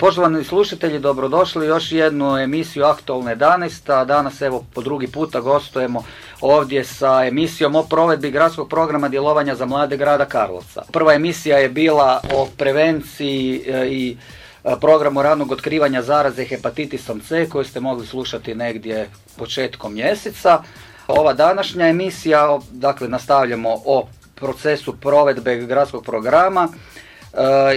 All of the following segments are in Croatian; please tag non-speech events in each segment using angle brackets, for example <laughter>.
Poštovani slušatelji, dobrodošli još jednu emisiju Aktualne 11, a danas evo po drugi puta gostujemo ovdje sa emisijom o provedbi gradskog programa djelovanja za mlade grada Karlovca. Prva emisija je bila o prevenciji e, i e, programu ranog otkrivanja zaraze hepatitisom C koju ste mogli slušati negdje početkom mjeseca. Ova današnja emisija, dakle nastavljamo o procesu provedbe gradskog programa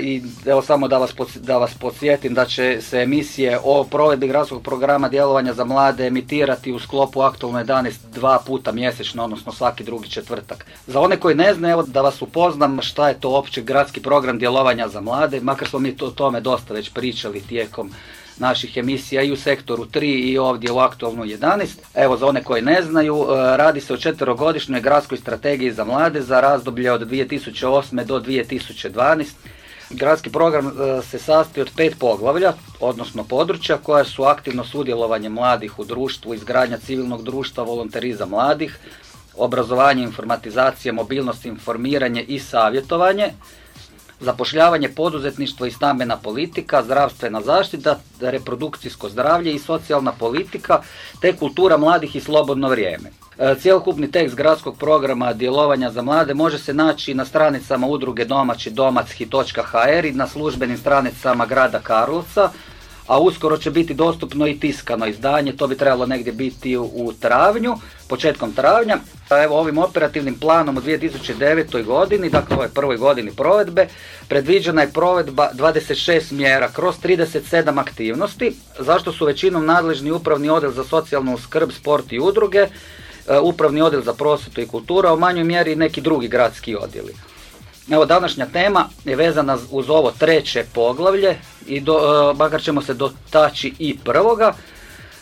I evo samo da vas, da vas podsjetim da će se emisije o provedbi gradskog programa djelovanja za mlade emitirati u sklopu aktualno 11 dva puta mjesečno, odnosno svaki drugi četvrtak. Za one koji ne znaju, evo da vas upoznam šta je to opći gradski program djelovanja za mlade, makar smo mi to, o tome dosta već pričali tijekom naših emisija i u sektoru 3 i ovdje u aktualno 11. Evo za one koji ne znaju, e, radi se o četverogodišnjoj gradskoj strategiji za mlade za razdoblje od 2008. do 2012. Gradski program e, se sastoji od pet poglavlja, odnosno područja koja su aktivno sudjelovanje mladih u društvu, izgradnja civilnog društva, volonterizam mladih, obrazovanje, informatizacija, mobilnost, informiranje i savjetovanje, zapošljavanje, poduzetništvo i stambena politika, zdravstvena zaštita, reprodukcijsko zdravlje i socijalna politika, te kultura mladih i slobodno vrijeme. E, cjelokupni tekst gradskog programa djelovanja za mlade može se naći na stranicama udruge domaći domaći.hr i na službenim stranicama grada Karlovca, a uskoro će biti dostupno i tiskano izdanje, to bi trebalo negdje biti u travnju, početkom travnja. Evo ovim operativnim planom u 2009. godini, dakle ovoj prvoj godini provedbe, predviđena je provedba 26 mjera kroz 37 aktivnosti, zašto su većinom nadležni upravni odjel za socijalnu skrb, sport i udruge, e, upravni odjel za prosvjetu i kultura, u manjoj mjeri neki drugi gradski odjeli. Evo današnja tema je vezana uz ovo treće poglavlje i do, e, makar ćemo se dotaći i prvoga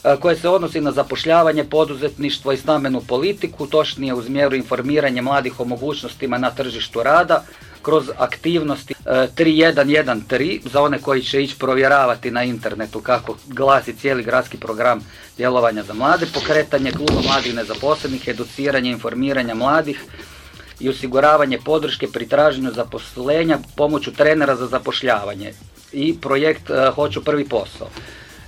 e, koje se odnosi na zapošljavanje, poduzetništvo i stambenu politiku, točnije uz mjeru informiranje mladih o mogućnostima na tržištu rada kroz aktivnosti 3113 e, za one koji će ići provjeravati na internetu kako glasi cijeli gradski program djelovanja za mlade, pokretanje kluba mladih nezaposlenih, educiranje, informiranja mladih, i osiguravanje podrške pri traženju zaposlenja pomoću trenera za zapošljavanje i projekt e, Hoću prvi posao.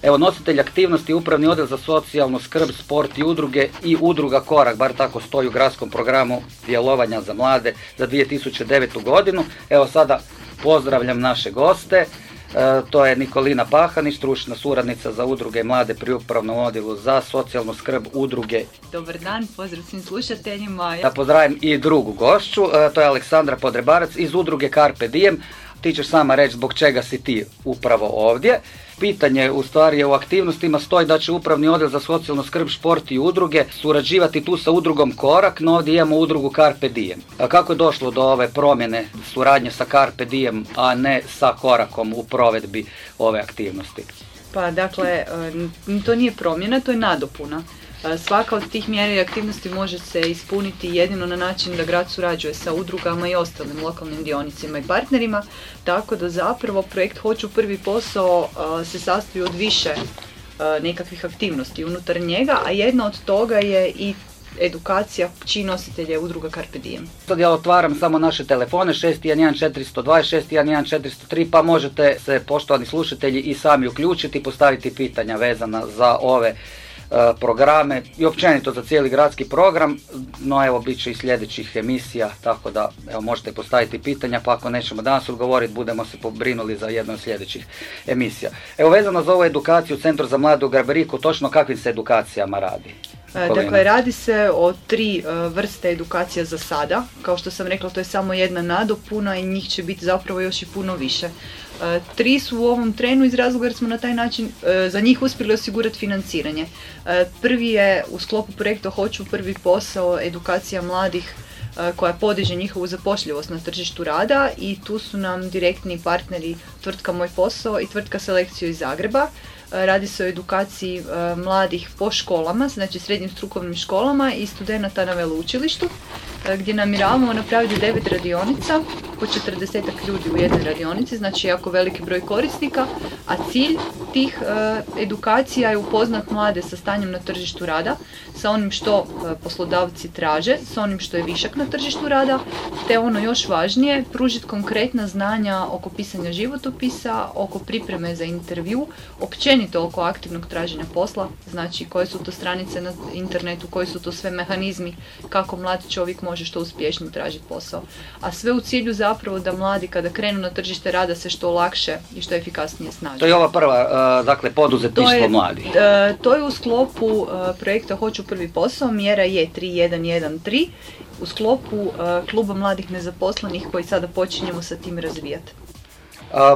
Evo, nositelj aktivnosti Upravni odjel za socijalnu skrb, sport i udruge i udruga Korak, bar tako stoji u gradskom programu djelovanja za mlade za 2009. godinu. Evo sada pozdravljam naše goste. E, to je Nikolina Pahanić, stručna suradnica za udruge mlade pri upravnom odjelu za socijalnu skrb udruge. Dobar dan, pozdrav svim slušateljima. Ja pozdravim i drugu gošću, e, to je Aleksandra Podrebarac iz udruge Carpe Diem. Ti ćeš sama reći zbog čega si ti upravo ovdje. Pitanje u stvari u aktivnostima stoji da će upravni odjel za socijalnu skrb, šport i udruge surađivati tu sa udrugom Korak, no ovdje imamo udrugu Carpe Diem. A kako je došlo do ove promjene suradnje sa Carpe Diem, a ne sa Korakom u provedbi ove aktivnosti? Pa dakle, to nije promjena, to je nadopuna. Svaka od tih mjera i aktivnosti može se ispuniti jedino na način da grad surađuje sa udrugama i ostalim lokalnim dionicima i partnerima, tako da zapravo projekt Hoću prvi posao se sastoji od više nekakvih aktivnosti unutar njega, a jedna od toga je i edukacija čiji nositelje udruga Carpe Diem. Sad ja otvaram samo naše telefone 611420, 611403 pa možete se poštovani slušatelji i sami uključiti i postaviti pitanja vezana za ove E, programe i općenito za cijeli gradski program, no evo bit će i sljedećih emisija, tako da evo možete postaviti pitanja, pa ako nećemo danas odgovoriti, budemo se pobrinuli za jednu od sljedećih emisija. Evo vezano za ovu edukaciju Centru za mladu u Garberiku, točno kakvim se edukacijama radi? E, dakle, radi se o tri e, vrste edukacija za sada. Kao što sam rekla, to je samo jedna nadopuna i njih će biti zapravo još i puno više. E, tri su u ovom trenu iz razloga jer smo na taj način za njih uspjeli osigurati financiranje. Prvi je u sklopu projekta Hoću prvi posao edukacija mladih koja podiže njihovu zapošljivost na tržištu rada i tu su nam direktni partneri tvrtka Moj posao i tvrtka Selekciju iz Zagreba. Radi se o edukaciji mladih po školama, znači srednjim strukovnim školama i studenata na veleučilištu gdje namiravamo napraviti devet radionica po 40 ljudi u jednoj radionici, znači jako veliki broj korisnika, a cilj tih e, edukacija je upoznat mlade sa stanjem na tržištu rada, sa onim što poslodavci traže, sa onim što je višak na tržištu rada, te ono još važnije, pružiti konkretna znanja oko pisanja životopisa, oko pripreme za intervju, općenito oko aktivnog traženja posla, znači koje su to stranice na internetu, koji su to sve mehanizmi kako mlad čovjek može što uspješnije tražiti posao. A sve u cilju zapravo da mladi kada krenu na tržište rada se što lakše i što efikasnije snađu. To je ova prva, e, dakle, poduzetništvo mladi. E, to je u sklopu e, projekta Hoću prvi posao, mjera je 3113 u sklopu kluba mladih nezaposlenih koji sada počinjemo sa tim razvijati.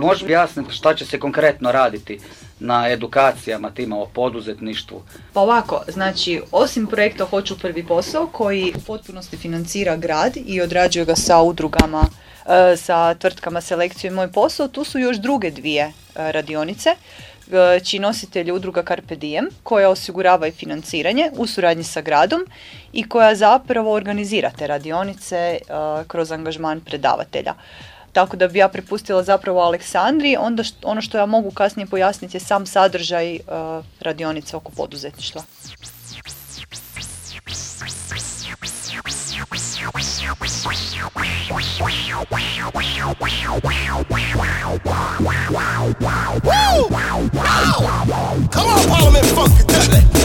Možeš objasniti šta će se konkretno raditi na edukacijama tima o poduzetništvu? Pa ovako, znači osim projekta Hoću prvi posao koji u potpunosti financira grad i odrađuje ga sa udrugama, e, sa tvrtkama Selekciju i Moj posao, tu su još druge dvije e, radionice e, čiji nositelj udruga Carpe Diem, koja osigurava i financiranje u suradnji sa gradom i koja zapravo organizira te radionice kroz angažman predavatelja. Tako da bi ja prepustila zapravo Aleksandri, onda ono što ja mogu kasnije pojasniti je sam sadržaj uh, radionice oko poduzetništva. idemo prvo s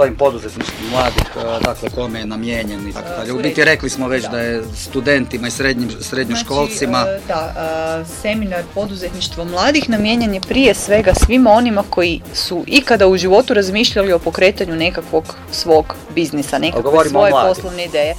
ovim poduzetništvom mladih, e, dakle kome je namijenjen i tako dalje. U biti rekli smo već da, je studentima i srednjim, srednjoškolcima. Znači, da, seminar poduzetništvo mladih namijenjen je prije svega svima onima koji su ikada u životu razmišljali o pokretanju nekakvog svog biznisa, nekakve svoje poslovne ideje.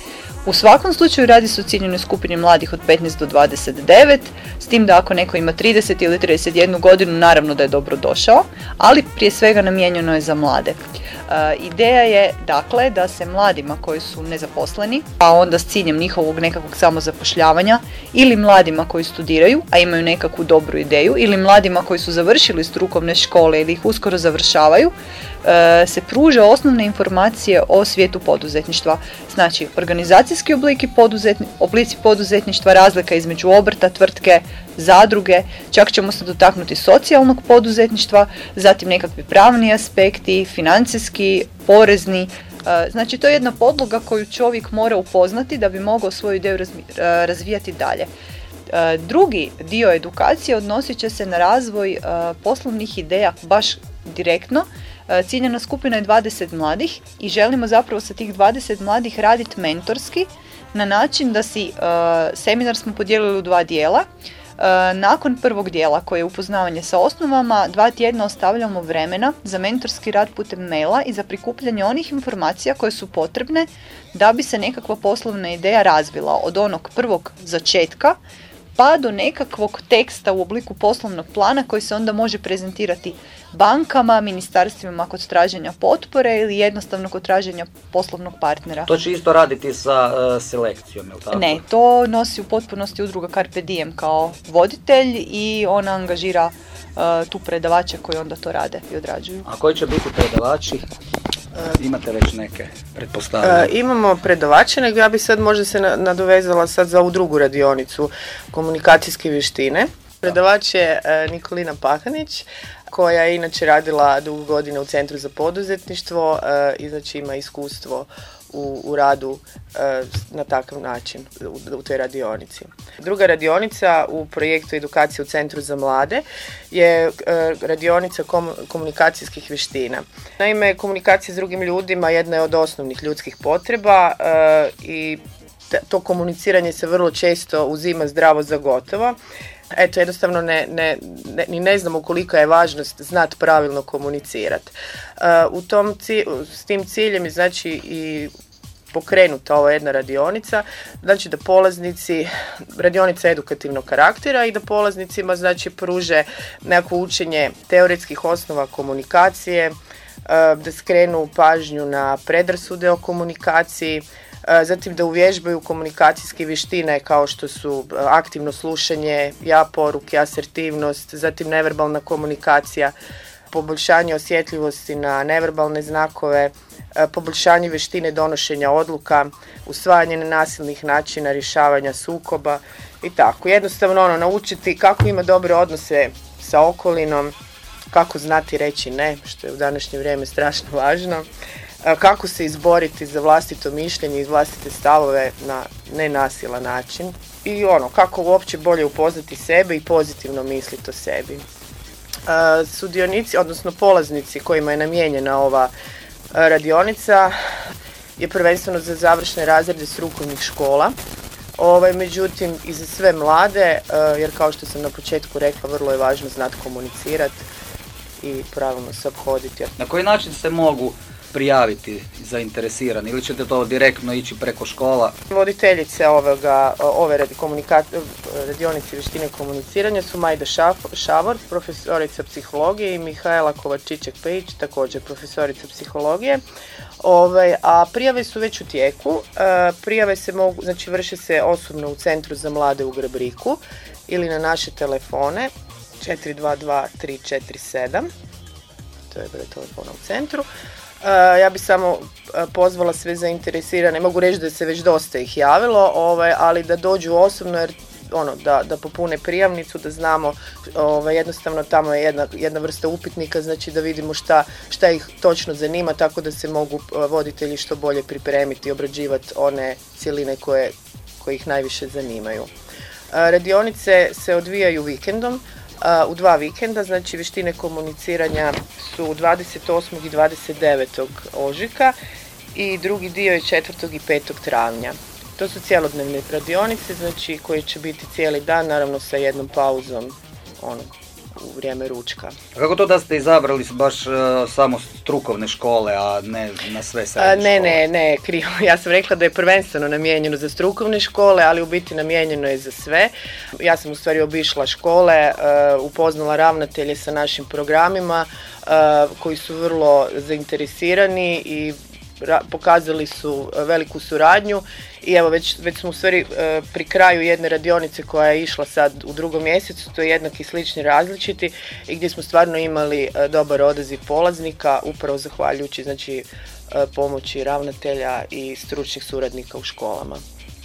U svakom slučaju radi se o ciljenoj skupini mladih od 15 do 29, s tim da ako neko ima 30 ili 31 godinu, naravno da je dobro došao, ali prije svega namijenjeno je za mlade. E, ideja je dakle da se mladima koji su nezaposleni, a onda s ciljem njihovog nekakvog samozapošljavanja ili mladima koji studiraju, a imaju nekakvu dobru ideju ili mladima koji su završili strukovne škole ili ih uskoro završavaju, e, se pruža osnovne informacije o svijetu poduzetništva. Znači, organizacijski poduzetni, oblici poduzetništva, razlika između obrta, tvrtke, zadruge, čak ćemo se dotaknuti socijalnog poduzetništva, zatim nekakvi pravni aspekti, financijski, porezni, e, Znači to je jedna podloga koju čovjek mora upoznati da bi mogao svoju ideju e, razvijati dalje. E, drugi dio edukacije odnosit će se na razvoj poslovnih ideja baš direktno. Ciljena skupina je 20 mladih i želimo zapravo sa tih 20 mladih raditi mentorski na način da si seminar smo podijelili u dva dijela. Nakon prvog dijela koje je upoznavanje sa osnovama, dva tjedna ostavljamo vremena za mentorski rad putem maila i za prikupljanje onih informacija koje su potrebne da bi se nekakva poslovna ideja razvila od onog prvog začetka pa do nekakvog teksta u obliku poslovnog plana koji se onda može prezentirati bankama, ministarstvima kod traženja potpore ili jednostavno kod traženja poslovnog partnera. To će isto raditi sa uh, selekcijom, je tako? Ne, to nosi u potpunosti udruga Carpe Diem kao voditelj i ona angažira uh, tu predavače koji onda to rade i odrađuju. A koji će biti predavači? Uh, imate već neke pretpostavljene? imamo predavače, nego ja bi sad možda se nadovezala sad za ovu drugu radionicu komunikacijske vještine. Predavač je Nikolina Pahanić, koja je inače radila dugo godine u Centru za poduzetništvo e, i znači ima iskustvo u, u radu e, na takav način u, u toj radionici. Druga radionica u projektu edukacije u Centru za mlade je e, radionica komunikacijskih vještina. Naime, komunikacija s drugim ljudima jedna je od osnovnih ljudskih potreba i to komuniciranje se vrlo često uzima zdravo za gotovo eto jednostavno ne, ne, ne, ni ne znamo koliko je važnost znat pravilno komunicirati. Uh, u tom s tim ciljem je znači i pokrenuta ova jedna radionica, znači da polaznici, radionica edukativnog karaktera i da polaznicima znači pruže nekako učenje teoretskih osnova komunikacije, uh, da skrenu pažnju na predrasude o komunikaciji, E, zatim da uvježbaju komunikacijske vještine kao što su e, aktivno slušanje, ja poruke, asertivnost, zatim neverbalna komunikacija, poboljšanje osjetljivosti na neverbalne znakove, e, poboljšanje vještine donošenja odluka, usvajanje nenasilnih načina rješavanja sukoba i tako. Jednostavno ono, naučiti kako ima dobre odnose sa okolinom, kako znati reći ne, što je u današnje vrijeme strašno važno kako se izboriti za vlastito mišljenje i vlastite stavove na nenasilan način i ono, kako uopće bolje upoznati sebe i pozitivno misliti o sebi. Sudionici, odnosno polaznici kojima je namijenjena ova radionica je prvenstveno za završne razrede strukovnih škola. Ovaj, međutim, i za sve mlade, jer kao što sam na početku rekla, vrlo je važno znati komunicirati i pravilno se obhoditi. Na koji način se mogu prijaviti zainteresirani ili ćete to direktno ići preko škola? Voditeljice ovoga, ove radionice vještine komuniciranja su Majda Šavor, profesorica psihologije i Mihajla Kovačićek-Pejić, također profesorica psihologije. Ovaj, a prijave su već u tijeku. E, prijave se mogu, znači vrše se osobno u Centru za mlade u Grebriku ili na naše telefone 422 347 to je broj telefona u centru. Eh, ja bi samo eh, pozvala sve zainteresirane, mogu reći da se već dosta ih javilo, ovaj, ali da dođu osobno jer ono, da, da popune prijavnicu, da znamo, ovaj, jednostavno tamo je jedna, jedna vrsta upitnika, znači da vidimo šta, šta ih točno zanima, tako da se mogu eh, voditelji što bolje pripremiti i obrađivati one cjeline koje, koje ih najviše zanimaju. Radionice se odvijaju vikendom, u dva vikenda, znači vještine komuniciranja su 28. i 29. ožujka i drugi dio je 4. i 5. travnja. To su cjelodnevne radionice, znači koje će biti cijeli dan, naravno sa jednom pauzom ono, u vrijeme ručka. A kako to da ste izabrali baš uh, samo strukovne škole, a ne na sve srednje Ne, ne, ne, krivo. Ja sam rekla da je prvenstveno namijenjeno za strukovne škole, ali u biti namijenjeno je za sve. Ja sam u stvari obišla škole, uh, upoznala ravnatelje sa našim programima uh, koji su vrlo zainteresirani i pokazali su e, veliku suradnju i evo već, već smo u stvari e, pri kraju jedne radionice koja je išla sad u drugom mjesecu, to je jednaki slični različiti i gdje smo stvarno imali e, dobar odaziv polaznika upravo zahvaljujući znači pomoći ravnatelja i stručnih suradnika u školama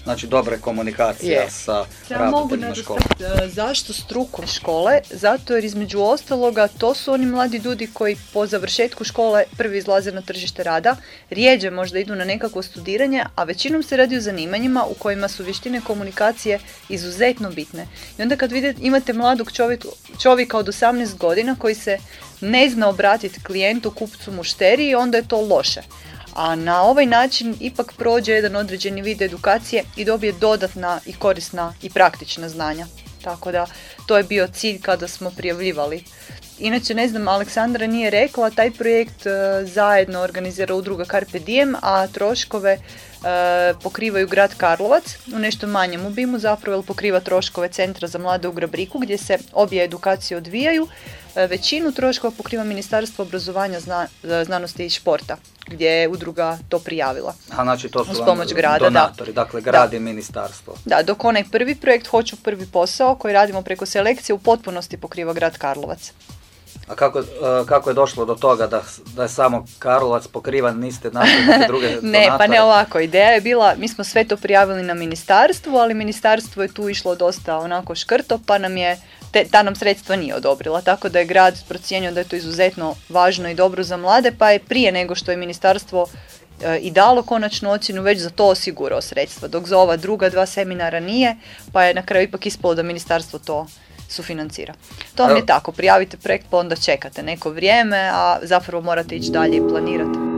znači dobre komunikacija yeah. sa ja mogu škole. E, zašto strukovne škole? Zato jer između ostaloga to su oni mladi ljudi koji po završetku škole prvi izlaze na tržište rada, rijeđe možda idu na nekakvo studiranje, a većinom se radi o zanimanjima u kojima su vještine komunikacije izuzetno bitne. I onda kad vidite, imate mladog čovjeka, čovjeka od 18 godina koji se ne zna obratiti klijentu, kupcu, mušteriji, onda je to loše a na ovaj način ipak prođe jedan određeni vid edukacije i dobije dodatna i korisna i praktična znanja. Tako da to je bio cilj kada smo prijavljivali. Inače, ne znam, Aleksandra nije rekla, taj projekt e, zajedno organizira udruga Carpe Diem, a troškove e, pokrivaju grad Karlovac u nešto manjem obimu zapravo jer pokriva troškove Centra za mlade u Grabriku gdje se obje edukacije odvijaju. E, većinu troškova pokriva Ministarstvo obrazovanja, znanosti i športa gdje je udruga to prijavila. A znači to su Uz pomoć grada, donatori, dakle grad i ministarstvo. Da, dok onaj prvi projekt Hoću prvi posao koji radimo preko selekcije u potpunosti pokriva grad Karlovac. A kako, e, kako je došlo do toga da, da je samo Karlovac pokrivan, niste našli neke druge <laughs> Ne, pa ne ovako. Ideja je bila, mi smo sve to prijavili na ministarstvu, ali ministarstvo je tu išlo dosta onako škrto, pa nam je te, ta nam sredstva nije odobrila, tako da je grad procijenio da je to izuzetno važno i dobro za mlade, pa je prije nego što je ministarstvo e, i dalo konačnu ocjenu već za to osigurao sredstva, dok za ova druga dva seminara nije, pa je na kraju ipak ispalo da ministarstvo to sufinancira. To vam je tako, prijavite projekt pa onda čekate neko vrijeme, a zapravo morate ići dalje i planirati.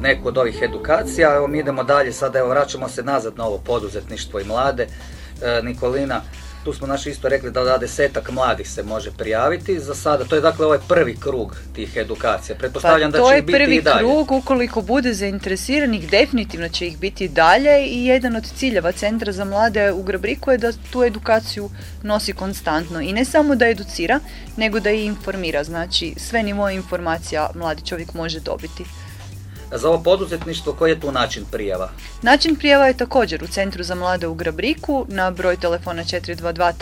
Neku od ovih edukacija. Evo mi idemo dalje, sada evo vraćamo se nazad na ovo poduzetništvo i mlade. E, Nikolina, tu smo naši isto rekli da da desetak mladih se može prijaviti za sada. To je dakle ovaj prvi krug tih edukacija. Pretpostavljam pa, da će ih biti i dalje. To je prvi krug, ukoliko bude zainteresiranih, definitivno će ih biti dalje i jedan od ciljeva Centra za mlade u Grabriku je da tu edukaciju nosi konstantno i ne samo da educira, nego da i informira. Znači sve nivoje informacija mladi čovjek može dobiti. Za ovo poduzetništvo koji je tu način prijava? Način prijava je također u Centru za mlade u Grabriku na broj telefona 422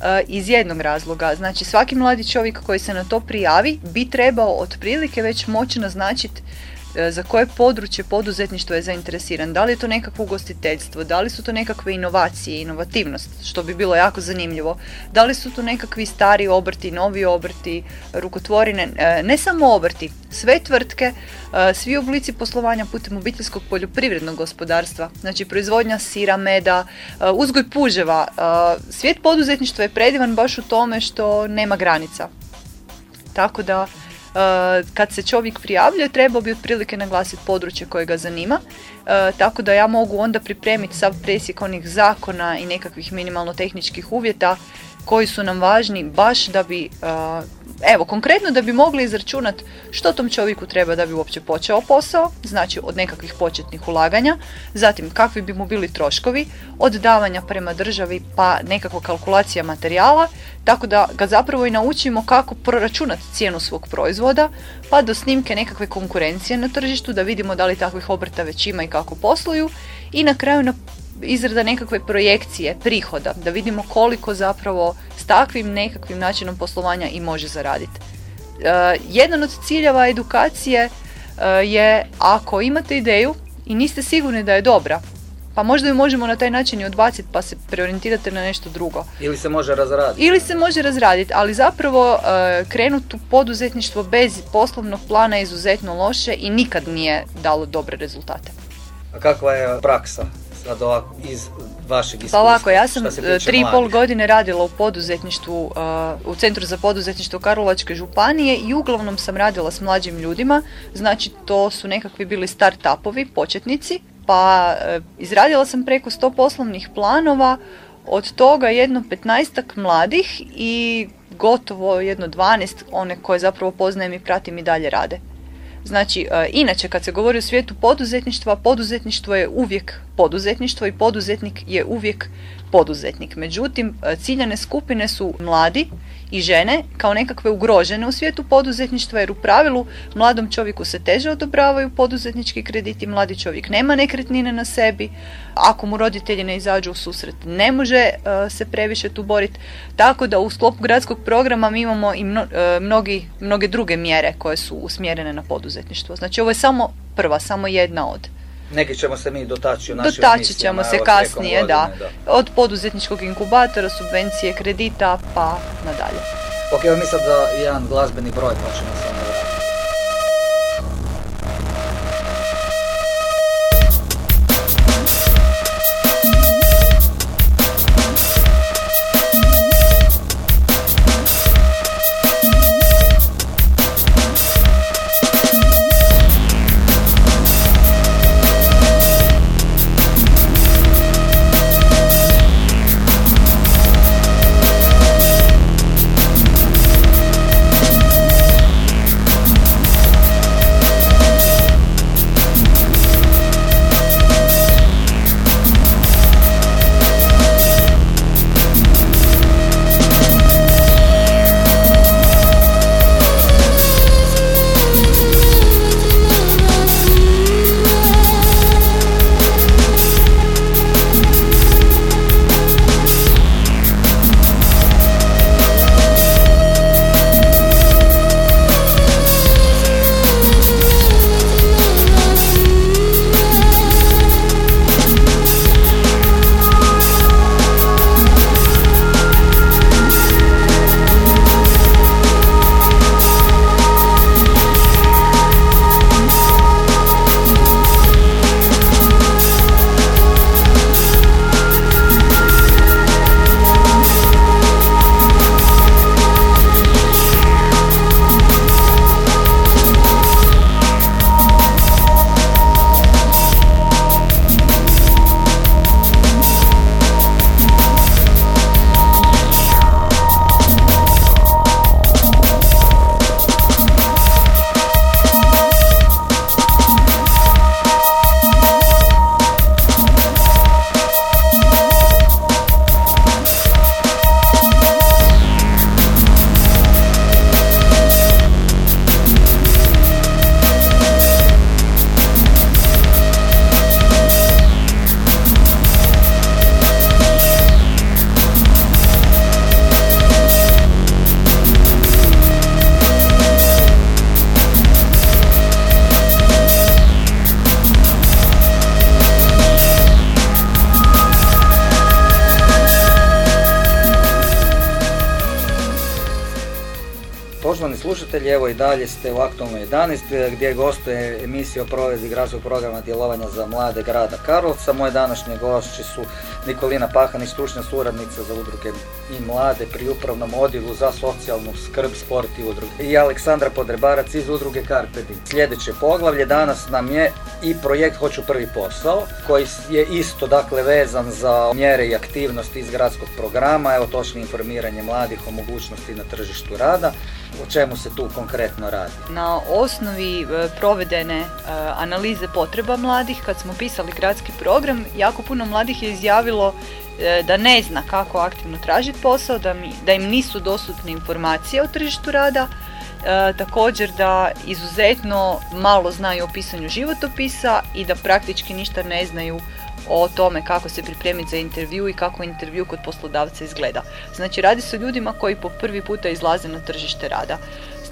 347 iz jednog razloga. Znači svaki mladi čovjek koji se na to prijavi bi trebao otprilike već moći naznačiti e, za koje područje poduzetništvo je zainteresiran. Da li je to nekakvo ugostiteljstvo, da li su to nekakve inovacije, inovativnost, što bi bilo jako zanimljivo. Da li su to nekakvi stari obrti, novi obrti, rukotvorine, e, ne samo obrti, sve tvrtke, e, svi oblici poslovanja putem obiteljskog poljoprivrednog gospodarstva, znači proizvodnja sira, meda, uzgoj puževa. Svijet poduzetništva je predivan baš u tome što nema granica. Tako da kad se čovjek prijavljuje trebao bi otprilike naglasiti područje koje ga zanima, eh, tako da ja mogu onda pripremiti sav presjek onih zakona i nekakvih minimalno tehničkih uvjeta koji su nam važni baš da bi eh, Evo, konkretno da bi mogli izračunati što tom čovjeku treba da bi uopće počeo posao, znači od nekakvih početnih ulaganja, zatim kakvi bi mu bili troškovi, od davanja prema državi pa nekakva kalkulacija materijala, tako da ga zapravo i naučimo kako proračunati cijenu svog proizvoda, pa do snimke nekakve konkurencije na tržištu, da vidimo da li takvih obrta već ima i kako posluju i na kraju na izrada nekakve projekcije prihoda, da vidimo koliko zapravo s takvim nekakvim načinom poslovanja i može zaraditi. E, jedan od ciljeva edukacije e, je ako imate ideju i niste sigurni da je dobra, pa možda ju možemo na taj način i odbaciti pa se preorientirate na nešto drugo. Ili se može razraditi. Ili se može razraditi, ali zapravo uh, krenuti u poduzetništvo bez poslovnog plana je izuzetno loše i nikad nije dalo dobre rezultate. A kakva je praksa? Sad ovako iz vašeg iskustva? Pa ovako, ja sam tri i pol godine radila u poduzetništvu, uh, u Centru za poduzetništvo Karlovačke županije i uglavnom sam radila s mlađim ljudima, znači to su nekakvi bili start-upovi, početnici, pa uh, izradila sam preko 100 poslovnih planova, od toga jedno 15 mladih i gotovo jedno 12 one koje zapravo poznajem i pratim i dalje rade. Znači, e, inače kad se govori o svijetu poduzetništva, poduzetništvo je uvijek poduzetništvo i poduzetnik je uvijek poduzetnik. Međutim, e, ciljane skupine su mladi i žene kao nekakve ugrožene u svijetu poduzetništva jer u pravilu mladom čovjeku se teže odobravaju poduzetnički krediti, mladi čovjek nema nekretnine na sebi, ako mu roditelji ne izađu u susret ne može e, se previše tu boriti, tako da u sklopu gradskog programa mi imamo i e, mnogi, mnoge druge mjere koje su usmjerene na poduzetništvo. Znači ovo je samo prva, samo jedna od. Neki ćemo se mi dotaći u našim Dotaći ćemo se kasnije, da. Od poduzetničkog inkubatora, subvencije, kredita, pa nadalje. Ok, evo mi sad za jedan glazbeni broj pa ćemo se slušatelji, evo i dalje ste u aktualnoj 11 gdje gostuje emisija o provedbi gradskog programa djelovanja za mlade grada Karlovca. Moje današnje gošće su Nikolina Pahanić, stručna suradnica za udruge i mlade pri upravnom odjelu za socijalnu skrb, sport i udruge. I Aleksandra Podrebarac iz udruge Karpedi. Sljedeće poglavlje danas nam je i projekt Hoću prvi posao, koji je isto dakle vezan za mjere i aktivnosti iz gradskog programa, evo točno informiranje mladih o mogućnosti na tržištu rada. Se tu konkretno radi? Na osnovi e, provedene e, analize potreba mladih, kad smo pisali gradski program, jako puno mladih je izjavilo e, da ne zna kako aktivno tražiti posao, da, mi, da im nisu dostupne informacije o tržištu rada, također da izuzetno malo znaju o pisanju životopisa i da praktički ništa ne znaju o tome kako se pripremiti za intervju i kako intervju kod poslodavca izgleda. Znači radi se o ljudima koji po prvi puta izlaze na tržište rada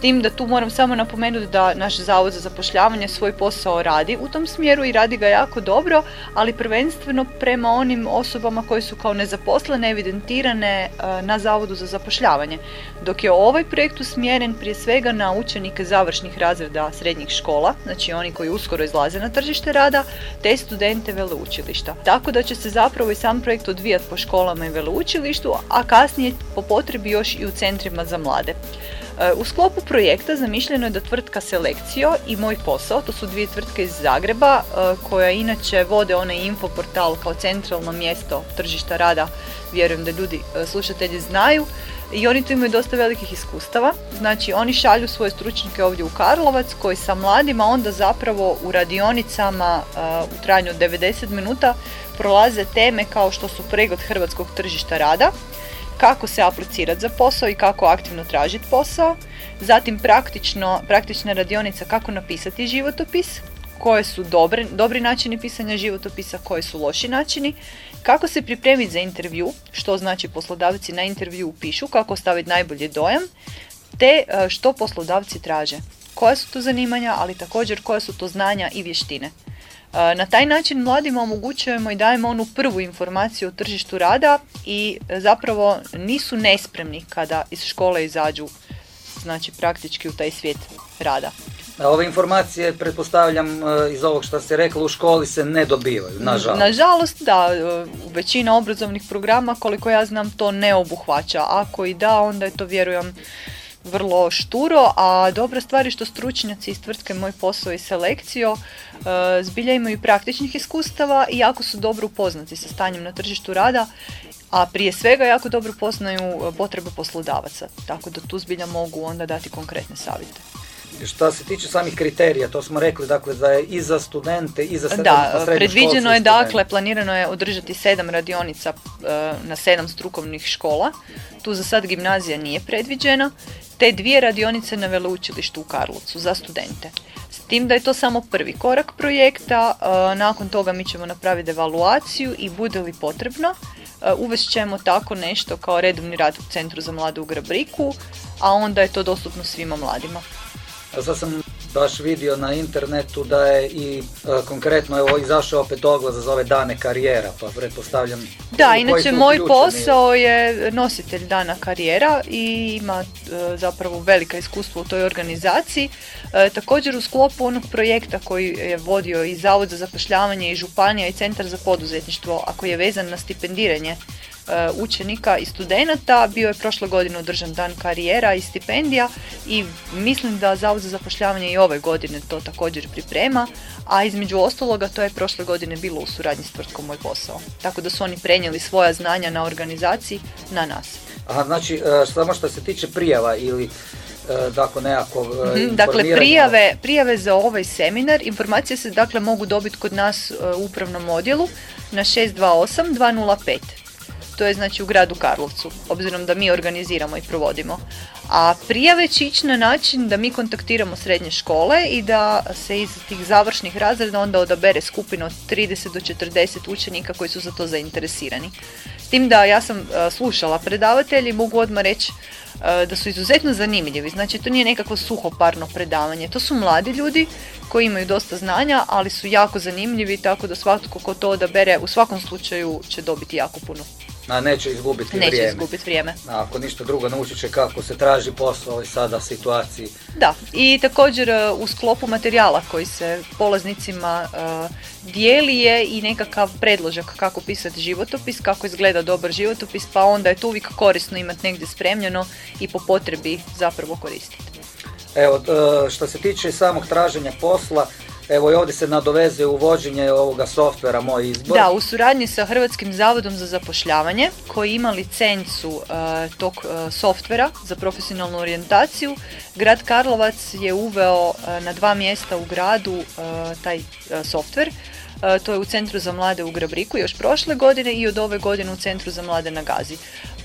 tim da tu moram samo napomenuti da naš zavod za zapošljavanje svoj posao radi u tom smjeru i radi ga jako dobro, ali prvenstveno prema onim osobama koje su kao nezaposlene, evidentirane e, na zavodu za zapošljavanje. Dok je ovaj projekt usmjeren prije svega na učenike završnih razreda srednjih škola, znači oni koji uskoro izlaze na tržište rada, te studente veleučilišta. Tako da će se zapravo i sam projekt odvijati po školama i veleučilištu, a kasnije po potrebi još i u centrima za mlade. E, u sklopu projekta zamišljeno je da tvrtka Selekcio i Moj posao, to su dvije tvrtke iz Zagreba e, koja inače vode onaj info portal kao centralno mjesto tržišta rada, vjerujem da ljudi e, slušatelji znaju i oni tu imaju dosta velikih iskustava. Znači oni šalju svoje stručnjake ovdje u Karlovac koji sa mladima onda zapravo u radionicama u trajanju od 90 minuta prolaze teme kao što su pregled hrvatskog tržišta rada, kako se aplicirati za posao i kako aktivno tražiti posao, zatim praktično, praktična radionica kako napisati životopis, koje su dobre, dobri načini pisanja životopisa, koji su loši načini, kako se pripremiti za intervju, što znači poslodavci na intervju pišu, kako staviti najbolji dojam, te e, što poslodavci traže. Koja su to zanimanja, ali također koja su to znanja i vještine. Na taj način mladima omogućujemo i dajemo onu prvu informaciju o tržištu rada i e, zapravo nisu nespremni kada iz škole izađu znači praktički u taj svijet rada. Ove informacije, pretpostavljam, e, iz ovog što ste rekli, u školi se ne dobivaju, nažalost. Nažalost, da. E, većina obrazovnih programa, koliko ja znam, to ne obuhvaća. Ako i da, onda je to, vjerujem, vrlo šturo, a dobra stvar je što stručnjaci iz tvrtke Moj posao i selekcio e, zbilja imaju praktičnih iskustava i jako su dobro upoznati sa stanjem na tržištu rada, a prije svega jako dobro poznaju e, potrebe poslodavaca, tako da tu zbilja mogu onda dati konkretne savjete. Što se tiče samih kriterija, to smo rekli dakle da je i za studente i za Da, predviđeno je dakle, planirano je održati sedam radionica e, na sedam strukovnih škola. Tu za sad gimnazija nije predviđena te dvije radionice na veleučilištu u Karlovcu za studente. S tim da je to samo prvi korak projekta, e, nakon toga mi ćemo napraviti evaluaciju i bude li potrebno, e, uvest ćemo tako nešto kao redovni rad u Centru za mlade u Grabriku, a onda je to dostupno svima mladima. Sad sam baš vidio na internetu da je i e, konkretno evo izašao opet oglas za zove dane karijera, pa pretpostavljam... Da, inače moj posao je nositelj dana karijera i ima e, zapravo velika iskustvo u toj organizaciji. E, također u sklopu onog projekta koji je vodio i Zavod za zapošljavanje i Županija i Centar za poduzetništvo, a koji je vezan na stipendiranje učenika i studenata. Bio je prošle godine održan dan karijera i stipendija i mislim da Zavod za zapošljavanje i ove godine to također priprema, a između ostaloga to je prošle godine bilo u suradnji s tvrtkom Moj posao. Tako da su oni prenijeli svoja znanja na organizaciji na nas. Aha, znači e, samo što se tiče prijava ili e, dakle nekako mhm, Dakle, prijave, prijave za ovaj seminar, informacije se dakle mogu dobiti kod nas u upravnom odjelu na 628 205 to je znači u gradu Karlovcu, obzirom da mi organiziramo i provodimo. A prijave će ići na način da mi kontaktiramo srednje škole i da se iz tih završnih razreda onda odabere skupina od 30 do 40 učenika koji su za to zainteresirani. S tim da ja sam e, slušala predavatelji, mogu odmah reći e, da su izuzetno zanimljivi. Znači to nije nekakvo suhoparno predavanje. To su mladi ljudi koji imaju dosta znanja, ali su jako zanimljivi tako da svatko ko to odabere u svakom slučaju će dobiti jako puno A neće izgubiti neće vrijeme. izgubiti vrijeme. A ako ništa drugo naučit će kako se traži posao i sada situaciji. Da, i također e, u sklopu materijala koji se polaznicima uh, dijeli je i nekakav predložak kako pisati životopis, kako izgleda dobar životopis, pa onda je to uvijek korisno imati negdje spremljeno i po potrebi zapravo koristiti. Evo, e, što se tiče samog traženja posla, Evo i ovdje se nadovezuje uvođenje ovoga softvera Moj izbor. Da, u suradnji sa Hrvatskim zavodom za zapošljavanje koji ima licencu uh, tog uh, softvera za profesionalnu orijentaciju, grad Karlovac je uveo uh, na dva mjesta u gradu taj softver. To je u Centru za mlade u Grabriku još prošle godine i od ove godine u Centru za mlade na Gazi.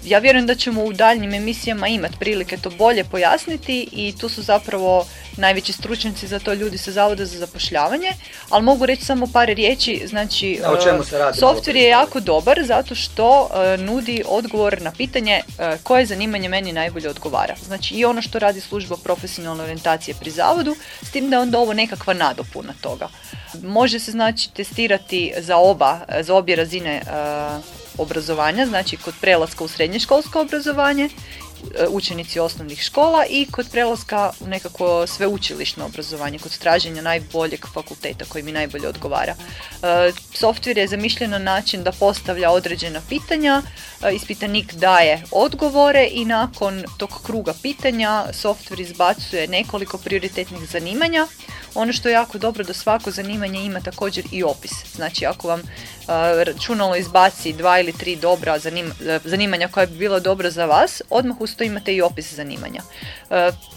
Ja vjerujem da ćemo u daljnjim emisijama imati prilike to bolje pojasniti i tu su zapravo najveći stručnjaci za to ljudi sa Zavoda za zapošljavanje, ali mogu reći samo par riječi, znači e, softver je jako dobar zato što e, nudi odgovor na pitanje e, koje zanimanje meni najbolje odgovara. Znači i ono što radi služba profesionalne orijentacije pri Zavodu, s tim da je onda ovo nekakva nadopuna toga. Može se znači testirati za oba, za obje razine obrazovanja, znači kod prelaska u srednješkolsko obrazovanje E, učenici osnovnih škola i kod prelaska u nekako sveučilišno obrazovanje, kod traženja najboljeg fakulteta koji mi najbolje odgovara. E, software je zamišljen na način da postavlja određena pitanja, e, ispitanik daje odgovore i nakon tog kruga pitanja software izbacuje nekoliko prioritetnih zanimanja. Ono što je jako dobro da svako zanimanje ima također i opis. Znači ako vam računalo izbaci dva ili tri dobra zanimanja koja bi bila dobra za vas, odmah uz to imate i opis zanimanja.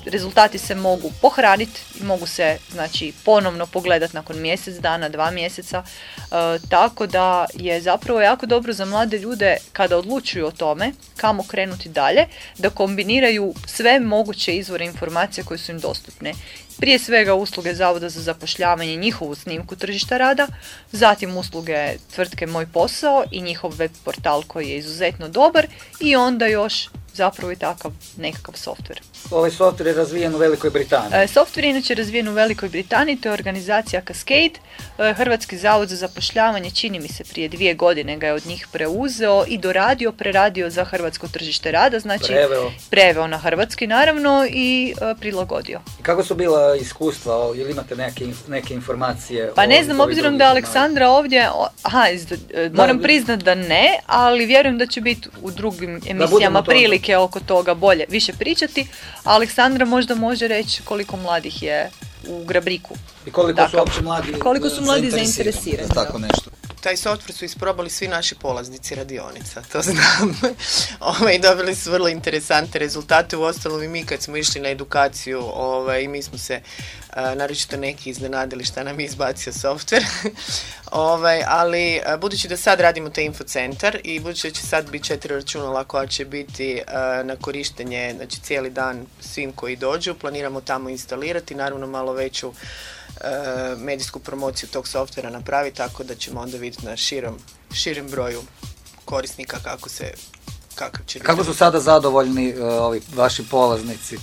Rezultati se mogu pohraniti mogu se znači, ponovno pogledati nakon mjesec dana, dva mjeseca, tako da je zapravo jako dobro za mlade ljude kada odlučuju o tome kamo krenuti dalje, da kombiniraju sve moguće izvore informacija koje su im dostupne prije svega usluge Zavoda za zapošljavanje, njihovu snimku tržišta rada, zatim usluge tvrtke Moj posao i njihov web portal koji je izuzetno dobar i onda još zapravo i takav nekakav softver. Ovaj softver je razvijen u Velikoj Britaniji. E, softver je inače razvijen u Velikoj Britaniji, to je organizacija Cascade. E, Hrvatski zavod za zapošljavanje, čini mi se prije dvije godine ga je od njih preuzeo i doradio, preradio za hrvatsko tržište rada, znači preveo, preveo na hrvatski naravno i e, prilagodio. Kako su bila iskustva, ili imate neke, neke informacije? Pa ne znam, obzirom da je Aleksandra ovdje, aha, moram priznat da ne, ali vjerujem da će biti u drugim emisijama prilike oko toga bolje više pričati, Aleksandra možda može reći koliko mladih je u Grabriku. I koliko su uopće mladi Koliko su mladi zainteresirani. Tako nešto. Taj software su isprobali svi naši polaznici radionica, to znam. <laughs> ovaj, dobili su vrlo interesante rezultate, u ostalom i mi kad smo išli na edukaciju ovaj, mi smo se naročito neki iznenadili šta nam je izbacio softver. <laughs> ovaj, ali budući da sad radimo taj infocentar i budući da će sad biti četiri računala koja će biti na korištenje znači cijeli dan svim koji dođu, planiramo tamo instalirati, naravno malo veću medijsku promociju tog softvera napraviti tako da ćemo onda vidjeti na širom, širem broju korisnika kako se kakav će Kako su sada zadovoljni ovi vaši polaznici?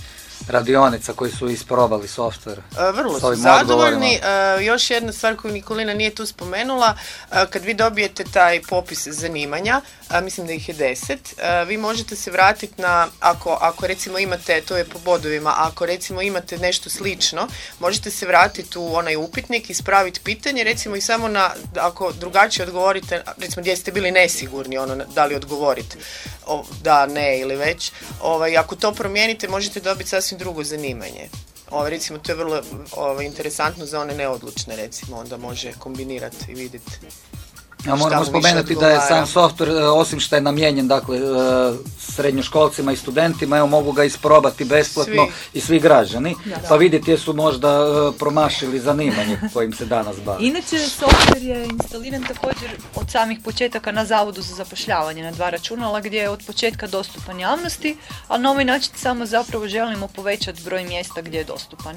Radionica koji su isprobali softver. E, vrlo su zadovoljni. E, još jedna stvar koju Nikolina nije tu spomenula, e, kad vi dobijete taj popis zanimanja, mislim da ih je deset, vi možete se vratiti na, ako, ako recimo imate, to je po bodovima, ako recimo imate nešto slično, možete se vratiti u onaj upitnik, ispraviti pitanje, recimo i samo na, ako drugačije odgovorite, recimo gdje ste bili nesigurni, ono, da li odgovorite, da, ne ili već, ovaj, ako to promijenite, možete dobiti sasvim drugo zanimanje. Ovo, recimo, to je vrlo ovo, interesantno za one neodlučne, recimo, onda može kombinirati i vidjeti ja moramo spomenuti da je sam software, e, osim što je namijenjen dakle, e, srednjoškolcima i studentima, evo mogu ga isprobati besplatno i svi građani, pa vidjeti jesu možda e, promašili zanimanje kojim se danas bavi. Inače, software je instaliran također od samih početaka na Zavodu za zapošljavanje na dva računala gdje je od početka dostupan javnosti, ali na ovaj način samo zapravo želimo povećati broj mjesta gdje je dostupan.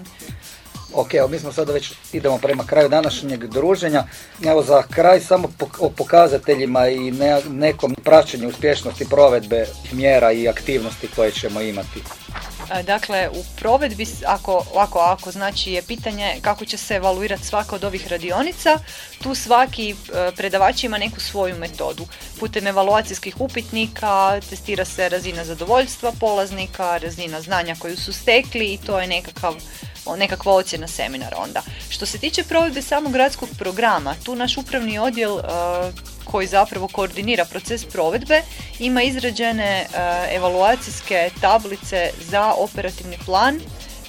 Ok, evo mi smo sada već idemo prema kraju današnjeg druženja. Evo za kraj samo o pokazateljima i nekom praćenju uspješnosti provedbe mjera i aktivnosti koje ćemo imati. Dakle, u provedbi, ako, ako, ako znači je pitanje kako će se evaluirati svaka od ovih radionica, tu svaki e, predavač ima neku svoju metodu. Putem evaluacijskih upitnika testira se razina zadovoljstva polaznika, razina znanja koju su stekli i to je nekakav nekakva ocjena seminara onda. Što se tiče provedbe samog gradskog programa, tu naš upravni odjel e, koji zapravo koordinira proces provedbe ima izrađene e, evaluacijske tablice za operativni plan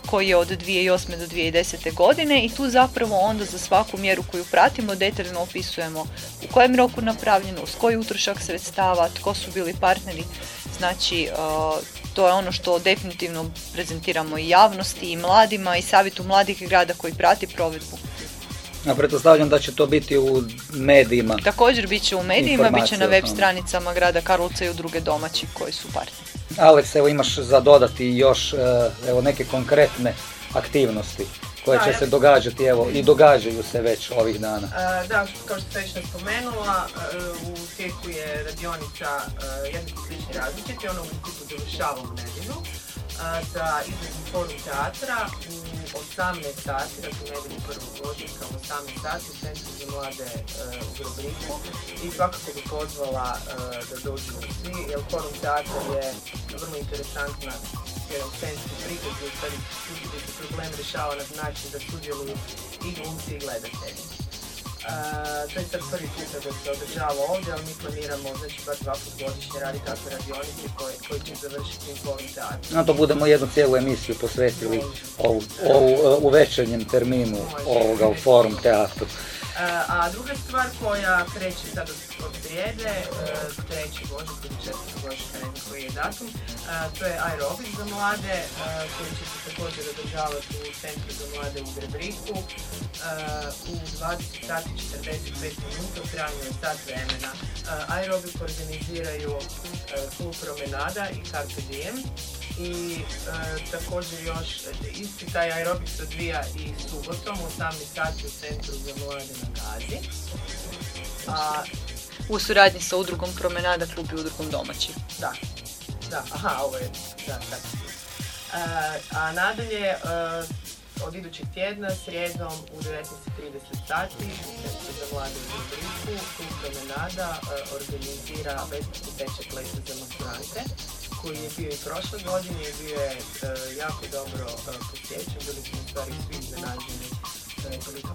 koji je od 2008. do 2010. godine i tu zapravo onda za svaku mjeru koju pratimo detaljno opisujemo u kojem roku napravljeno, s koji utrošak sredstava, tko su bili partneri. Znači, e, to je ono što definitivno prezentiramo i javnosti i mladima i savjetu mladih grada koji prati provedbu. A pretpostavljam da će to biti u medijima. Također bit će u medijima, bit će na web stranicama grada Karlovca i udruge domaći koji su partneri. Alex, evo imaš za dodati još e, evo, neke konkretne aktivnosti koje će se događati, evo, i događaju se već ovih dana. E, da, kao što sam već spomenula, e, u tijeku je radionica jednako slični različiti, ona u principu završava u nedjelju za izvedbu forum teatra u 18 sati, dakle nedelju prvog ožujka u 18 sati u Centru za mlade u Grobriku i svakako bi pozvala da dođu svi, jer forum teatra je vrlo interesantna jedan centru prikaz gdje se problem rješava na način da sudjeluju i glumci i gledatelji to je sad prvi put da se održava ovdje, ali mi planiramo znači bar dva put godišnje raditi takve radionice koje, koji će završiti u teatru. No to budemo jednu cijelu emisiju posvetili ovu, ovu, u večernjem terminu ovoga u Forum teatru. A druga stvar koja kreće sad od srijede, e, treći božak ili četvrti božak, ne znam koji je datum, e, to je aerobik za mlade e, koji će se također održavati u centru za mlade u Grebriku u 20 sati 45 minuta u trajanju je sat vremena. Aerobik organiziraju klub promenada i Carpe Diem i e, također još isti taj aerobik se odvija i subotom u 18 sati u centru za mlade na Gazi. A, u suradnji sa udrugom Promenada klub i udrugom domaći. Da, da, aha, ovo je, da, tako. E, a nadalje, e, od idućeg tjedna, srijedom u 19.30 sati, Centru za mlade u Dobriku, klub Promenada organizira besplatni tečaj plesa za maturante koji je bio i prošle godine i bio je e, jako dobro uh, posjećan, bili smo stvari svi iznenađeni da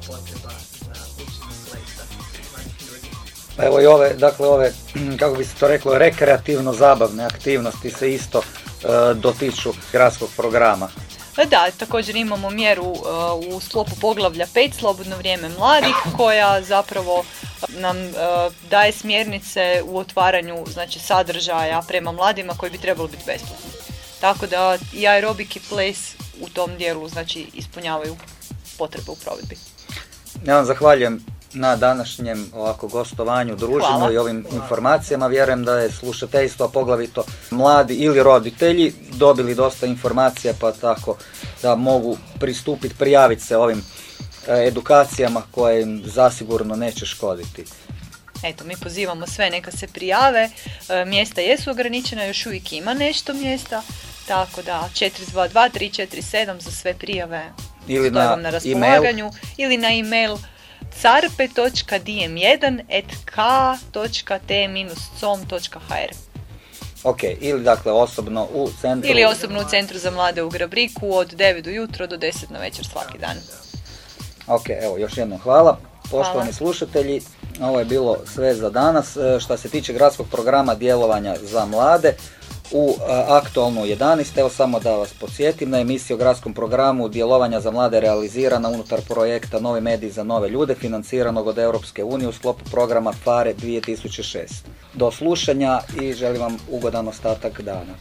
potreba za učenje plesa. Pa evo i ove, dakle ove, <clears throat> kako bi se to reklo, rekreativno zabavne aktivnosti se isto uh, dotiču gradskog programa. Da, također imamo mjeru u sklopu poglavlja 5 Slobodno vrijeme mladih koja zapravo nam e, daje smjernice u otvaranju znači, sadržaja prema mladima koji bi trebali biti besplatni. Tako da i aerobik i ples u tom dijelu znači, ispunjavaju potrebe u provedbi. Ja vam zahvaljujem na današnjem ovako gostovanju, druženju i ovim informacijama. Vjerujem da je slušateljstvo, a poglavito mladi ili roditelji, dobili dosta informacija pa tako da mogu pristupiti, prijaviti se ovim E, edukacijama koje im zasigurno neće škoditi. Eto, mi pozivamo sve neka se prijave, e, mjesta jesu ograničena, još uvijek ima nešto mjesta, tako da 422 347 za sve prijave ili na, na raspolaganju email. ili na email carpe.dm1 Ok, ili dakle osobno u centru... Ili osobno u centru za mlade u Grabriku od 9 do jutro do 10 na večer svaki dan. Ok, evo još jednom hvala. Poštovani slušatelji, ovo je bilo sve za danas. E, što se tiče gradskog programa djelovanja za mlade, u aktualnu 11. Evo samo da vas podsjetim na emisiju o gradskom programu djelovanja za mlade realizirana unutar projekta Novi mediji za nove ljude financiranog od Europske unije u sklopu programa FARE 2006. Do slušanja i želim vam ugodan ostatak dana.